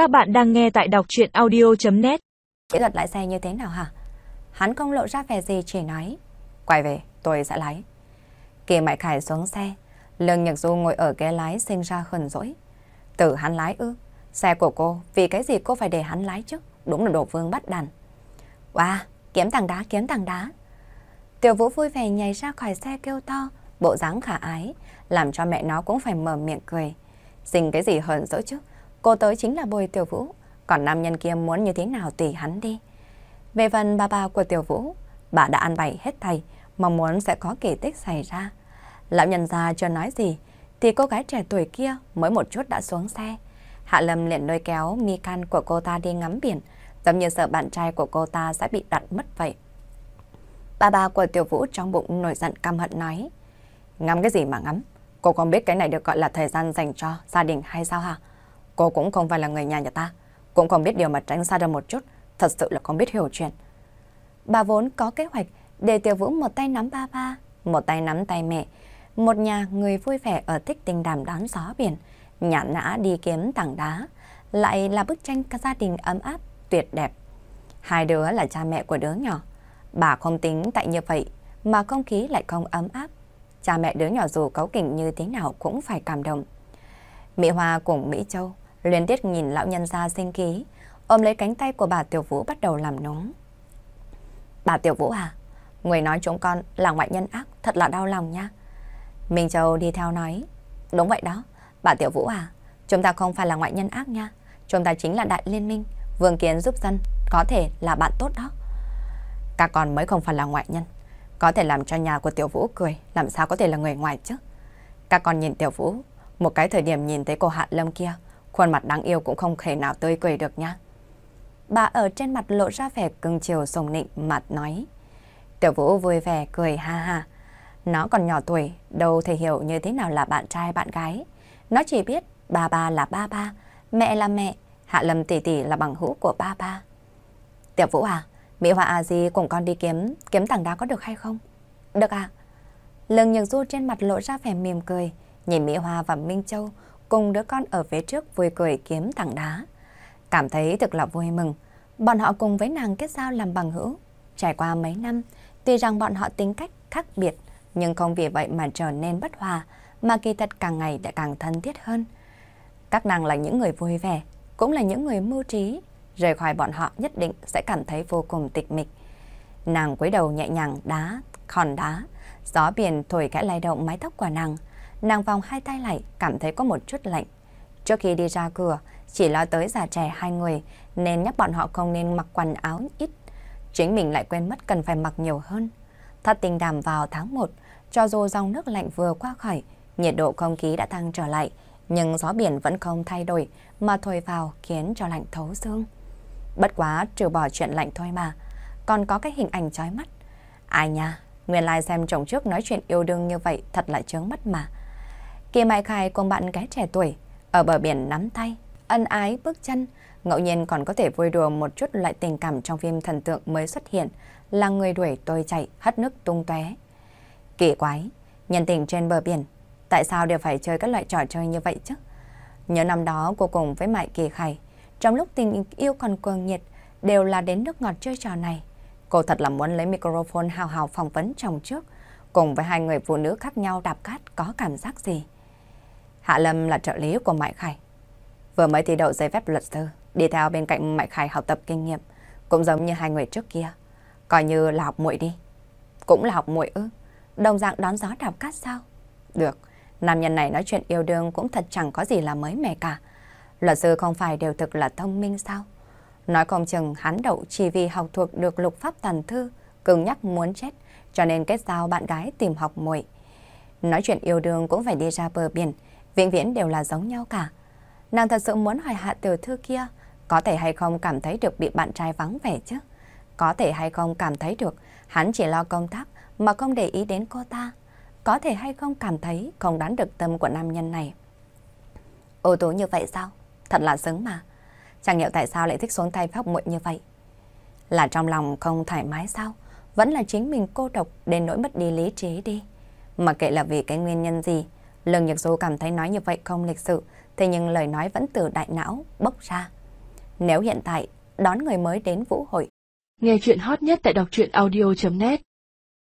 Các bạn đang nghe tại đọc chuyện audio.net Kỹ gật lại xe như thế nào hả? Hắn không lộ ra vẻ gì chỉ nói Quay về, tôi sẽ lái. Kỳ Mại Khải xuống xe, Lương Nhật Du ngồi ở ghế lái sinh ra khẩn rỗi. Tự hắn lái ư? Xe của cô, vì cái gì cô phải để hắn lái chứ? Đúng là đồ vương bắt đàn. Wow, kiếm thằng đá, kiếm thằng đá. Tiểu Vũ vui vẻ nhảy ra khỏi xe kêu to, bộ dáng khả ái, làm cho mẹ nó cũng phải mở miệng cười. Sinh cái gì hờn dỗi chứ? Cô tới chính là bồi Tiểu Vũ, còn nam nhân kia muốn như thế nào tùy hắn đi. Về phần bà bà của Tiểu Vũ, bà đã ăn bày hết thầy, mong muốn sẽ có kỳ tích xảy ra. Lão nhân già chưa nói gì, thì cô gái trẻ tuổi kia mới một chút đã xuống xe. Hạ Lâm liền lôi kéo mi can của cô ta đi ngắm biển, giống như sợ bạn trai của cô ta sẽ bị đặt mất vậy. Bà bà của Tiểu Vũ trong bụng nổi giận căm hận nói. Ngắm cái gì mà ngắm? Cô không biết cái này được gọi là thời gian dành cho gia đình hay sao hả? Cô cũng không phải là người nhà nhà ta, cũng không biết điều mà tránh xa ra một chút, thật sự là không biết hiểu chuyện. Bà vốn có kế hoạch để Tiểu Vũ một tay nắm ba ba, một tay nắm tay mẹ, một nhà người vui vẻ ở thích tình đàm đón gió biển, nhãn nã đi kiếm tảng đá, lại là bức tranh cả gia đình ấm áp, tuyệt đẹp. Hai đứa là cha mẹ của đứa nhỏ. Bà không tính tại như vậy mà không khí lại không ấm áp. Cha mẹ đứa nhỏ dù cấu kỉnh như thế nào cũng phải cảm động. Mỹ Hoa cùng Mỹ Châu liên tiếp nhìn lão nhân gia sinh ký, ôm lấy cánh tay của bà Tiểu Vũ bắt đầu làm nóng. Bà Tiểu Vũ à, người nói chúng con là ngoại nhân ác, thật là đau lòng nha. Minh Châu đi theo nói, đúng vậy đó, bà Tiểu Vũ à, chúng ta không phải là ngoại nhân ác nha, chúng ta chính là đại liên minh, vương kiến giúp dân, có thể là bạn tốt đó. Các con mới không phải là ngoại nhân, có thể làm cho nhà của Tiểu Vũ cười, làm sao có thể là người ngoài chứ. Các con nhìn Tiểu Vũ, một cái thời điểm nhìn thấy cô Hạ Lâm kia, khuôn mặt đáng yêu cũng không thể nào tươi cười được nhá. Bà ở trên mặt lộ ra vẻ cưng chiều sùng nịnh mặt nói. Tiểu Vũ vui vẻ cười ha ha. Nó còn nhỏ tuổi, đâu thể hiểu như thế nào là bạn trai bạn gái. Nó chỉ biết ba ba là ba ba, mẹ là mẹ, Hạ Lâm tỷ tỷ là bằng hữu của ba ba. Tiểu Vũ à, Mỹ Hoa A Di cùng con đi kiếm, kiếm tảng đá có được hay không? Được à? Lương Nhược Du trên mặt lộ ra vẻ mỉm cười, nhìn Mỹ Hoa và Minh Châu cùng đứa con ở phía trước vui cười kiếm tảng đá. Cảm thấy thực là vui mừng, bọn họ cùng với nàng kết giao làm bằng hữu. Trải qua mấy năm, tuy rằng bọn họ tính cách khác biệt, nhưng không vì vậy mà trở nên bất hòa, mà kỳ thật càng ngày đã càng thân thiết hơn. Các nàng là những người vui vẻ, cũng là những người mưu trí, rời khỏi bọn họ nhất định sẽ cảm thấy vô cùng tịch mịch. Nàng cúi đầu nhẹ nhàng đá, khòn đá, gió biển thổi kẽ lay động mái tóc của nàng. Nàng vòng hai tay lại, cảm thấy có một chút lạnh. Trước khi đi ra cửa, chỉ lo tới già trẻ hai người, nên nhắc bọn họ không nên mặc quần áo ít. Chính mình lại quên mất cần phải mặc nhiều hơn. Thật tình đàm vào tháng 1, cho dù dòng nước lạnh vừa qua khỏi, nhiệt độ không khí đã tăng trở lại, nhưng gió biển vẫn không thay đổi mà thổi vào khiến cho lạnh thấu xương. Bất quá trừ bỏ chuyện lạnh thôi mà, còn có cái hình ảnh chói mắt. À Ai nha, nguyên lai xem chồng trước nói chuyện yêu đương như vậy thật là chướng mắt mà. Kỳ Mai Khai cùng bạn gái trẻ tuổi, ở bờ biển nắm tay, ân ái bước chân, ngẫu nhiên còn có thể vui đùa một chút loại tình cảm trong phim thần tượng mới xuất hiện, là người đuổi tôi chạy, hất nước tung tóe. Kỳ quái, nhân tình trên bờ biển, tại sao đều phải chơi các loại trò chơi như vậy chứ? Nhớ năm đó cô cùng với Mại Kỳ Khải, trong lúc tình yêu còn cuồng nhiệt, đều là đến nước ngọt chơi trò này. Cô thật là muốn lấy microphone hào hào phỏng vấn chồng trước, cùng với hai người phụ nữ khác nhau đạp cát có cảm giác gì. Hạ Lâm là trợ lý của Mại Khải. Vừa mới thi đậu giấy phép luật sư, đi theo bên cạnh Mại Khải học tập kinh nghiệm, cũng giống như hai người trước kia. Coi như là học muội đi. Cũng là học muội ư. Đồng dạng đón gió đạp cát sao? Được, nam nhân này nói chuyện yêu đương cũng thật chẳng có gì là mới mẻ cả. Luật sư không phải đều thực là thông minh sao? Nói không chừng hắn đậu chỉ vì học thuộc được lục pháp tàn thư, cứng nhắc muốn chết, cho nên kết giao bạn gái tìm học muội. Nói chuyện yêu đương cũng phải đi ra bờ biển, vĩnh viễn đều là giống nhau cả. Nàng thật sự muốn hỏi hạ tiểu thư kia, có thể hay không cảm thấy được bị bạn trai vắng vẻ chứ? Có thể hay không cảm thấy được hắn chỉ lo công tác mà không để ý đến cô ta? Có thể hay không cảm thấy không đoán được tâm của nam nhân này? Ô tố như vậy sao? Thật là xứng mà. Chẳng hiểu tại sao lại thích xuống tay phóc muội như vậy. Là trong lòng không thoải mái sao? Vẫn là chính mình cô độc đến nỗi mất đi lý trí đi. Mà kệ là vì cái nguyên nhân gì, Lương Nhật Du cảm thấy nói như vậy không lịch sự, thế nhưng lời nói vẫn từ đại não bốc ra. Nếu hiện tại đón người mới đến vũ hội. Nghe chuyện hot nhất tại đọc truyện audio.net